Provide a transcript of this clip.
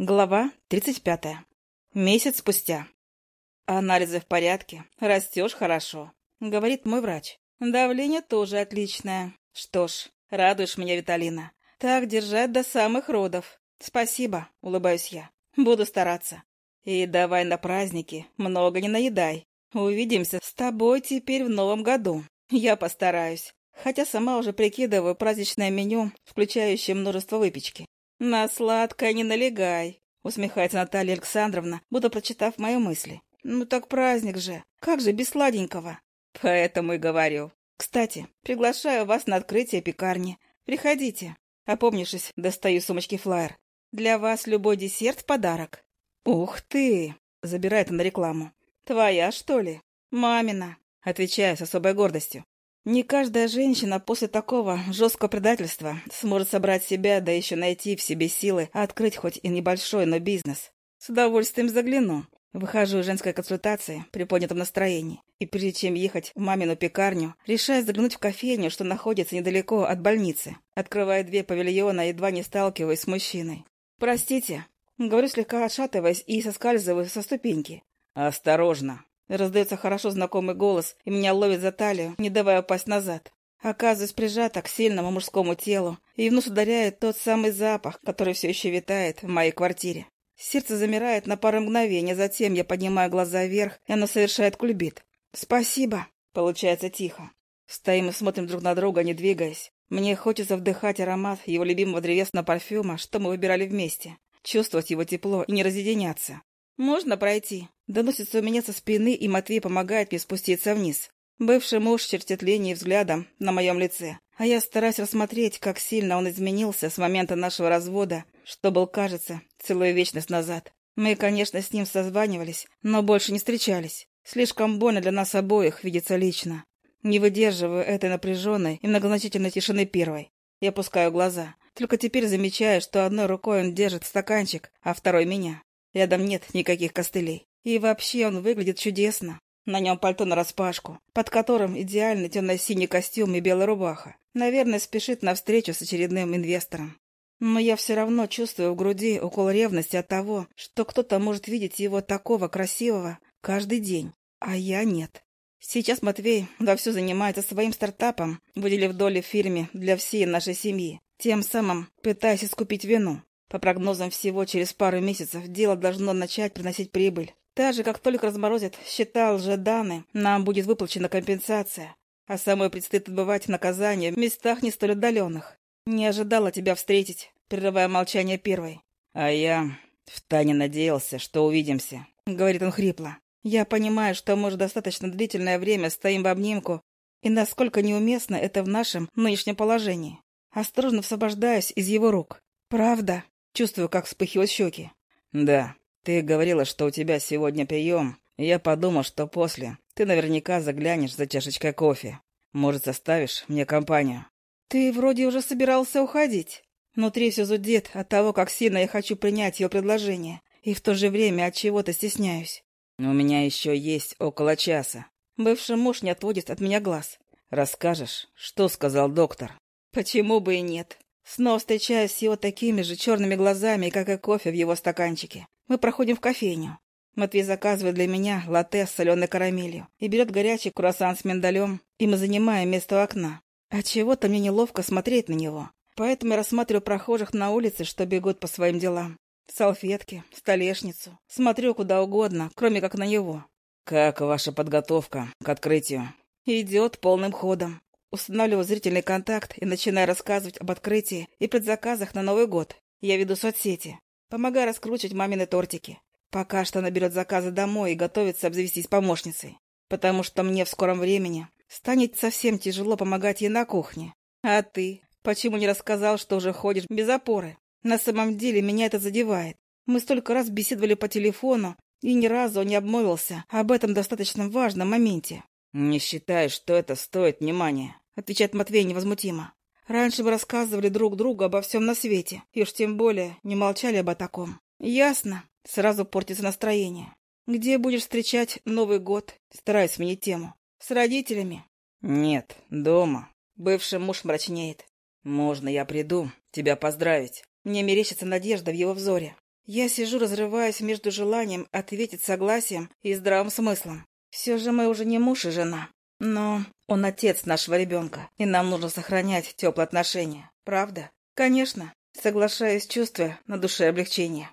Глава 35. Месяц спустя. Анализы в порядке, растешь хорошо, говорит мой врач. Давление тоже отличное. Что ж, радуешь меня, Виталина. Так держать до самых родов. Спасибо, улыбаюсь я. Буду стараться. И давай на праздники, много не наедай. Увидимся с тобой теперь в новом году. Я постараюсь. Хотя сама уже прикидываю праздничное меню, включающее множество выпечки. «На сладкое не налегай», — усмехается Наталья Александровна, будто прочитав мои мысли. «Ну так праздник же, как же без сладенького?» «Поэтому и говорю. Кстати, приглашаю вас на открытие пекарни. Приходите». Опомнившись, достаю сумочки флаер. «Для вас любой десерт в подарок». «Ух ты!» — забирает она рекламу. «Твоя, что ли?» «Мамина», — отвечаю с особой гордостью. Не каждая женщина после такого жесткого предательства сможет собрать себя, да еще найти в себе силы открыть хоть и небольшой, но бизнес. С удовольствием загляну. Выхожу из женской консультации при поднятом настроении. И прежде чем ехать в мамину пекарню, решаю заглянуть в кофейню, что находится недалеко от больницы. Открывая дверь павильона, едва не сталкиваясь с мужчиной. «Простите», — говорю слегка отшатываясь и соскальзываю со ступеньки. «Осторожно», Раздается хорошо знакомый голос, и меня ловит за талию, не давая упасть назад. Оказываюсь прижата к сильному мужскому телу, и в нос ударяет тот самый запах, который все еще витает в моей квартире. Сердце замирает на пару мгновений, затем я поднимаю глаза вверх, и оно совершает кульбит. «Спасибо!» — получается тихо. Стоим и смотрим друг на друга, не двигаясь. Мне хочется вдыхать аромат его любимого древесного парфюма, что мы выбирали вместе, чувствовать его тепло и не разъединяться. «Можно пройти?» Доносится у меня со спины, и Матвей помогает мне спуститься вниз. Бывший муж чертит линии взглядом на моем лице, а я стараюсь рассмотреть, как сильно он изменился с момента нашего развода, что был, кажется, целую вечность назад. Мы, конечно, с ним созванивались, но больше не встречались. Слишком больно для нас обоих видеться лично. Не выдерживаю этой напряженной и многозначительной тишины первой. Я опускаю глаза. Только теперь замечаю, что одной рукой он держит стаканчик, а второй — меня. Рядом нет никаких костылей. И вообще он выглядит чудесно. На нем пальто нараспашку, под которым идеальный темно-синий костюм и белая рубаха. Наверное, спешит навстречу с очередным инвестором. Но я все равно чувствую в груди укол ревности от того, что кто-то может видеть его такого красивого каждый день, а я нет. Сейчас Матвей вовсю занимается своим стартапом, выделив доли в фирме для всей нашей семьи, тем самым пытаясь искупить вину. По прогнозам, всего через пару месяцев дело должно начать приносить прибыль. Даже как только разморозят счета лжеданы, нам будет выплачена компенсация, а самой предстоит отбывать наказание в местах не столь отдаленных. Не ожидала тебя встретить, прерывая молчание первой. А я втайне надеялся, что увидимся, — говорит он хрипло. Я понимаю, что мы уже достаточно длительное время стоим в обнимку, и насколько неуместно это в нашем нынешнем положении. Осторожно освобождаюсь из его рук. Правда? Чувствую, как вспыхивают щеки. «Да, ты говорила, что у тебя сегодня прием. Я подумал, что после ты наверняка заглянешь за чашечкой кофе. Может, составишь мне компанию?» «Ты вроде уже собирался уходить. Внутри все зудит от того, как сильно я хочу принять ее предложение, и в то же время от чего-то стесняюсь. У меня еще есть около часа. Бывший муж не отводит от меня глаз. Расскажешь, что сказал доктор? Почему бы и нет? Снова встречаюсь с его такими же черными глазами, как и кофе в его стаканчике. Мы проходим в кофейню. Матвей заказывает для меня латте с соленой карамелью и берет горячий круассан с миндалем, и мы занимаем место у окна. А чего-то мне неловко смотреть на него. Поэтому я рассматриваю прохожих на улице, что бегут по своим делам. Салфетки, столешницу. Смотрю куда угодно, кроме как на него. «Как ваша подготовка к открытию?» «Идет полным ходом. Устанавливаю зрительный контакт и начинаю рассказывать об открытии и предзаказах на Новый год. Я веду соцсети. Помогаю раскручивать мамины тортики. Пока что она берет заказы домой и готовится обзавестись помощницей. Потому что мне в скором времени станет совсем тяжело помогать ей на кухне. А ты? Почему не рассказал, что уже ходишь без опоры? На самом деле меня это задевает. Мы столько раз беседовали по телефону, и ни разу не обмолвился об этом достаточно важном моменте. «Не считаю, что это стоит внимания», — отвечает Матвей невозмутимо. «Раньше мы рассказывали друг другу обо всем на свете, и уж тем более не молчали об таком. Ясно. Сразу портится настроение. Где будешь встречать Новый год?» Стараюсь сменить тему. «С родителями?» «Нет, дома». Бывший муж мрачнеет. «Можно я приду тебя поздравить?» Мне мерещится надежда в его взоре. Я сижу, разрываясь между желанием ответить согласием и здравым смыслом. Все же мы уже не муж и жена. Но он отец нашего ребенка, и нам нужно сохранять теплые отношения. Правда? Конечно. Соглашаюсь, чувствуя на душе облегчение.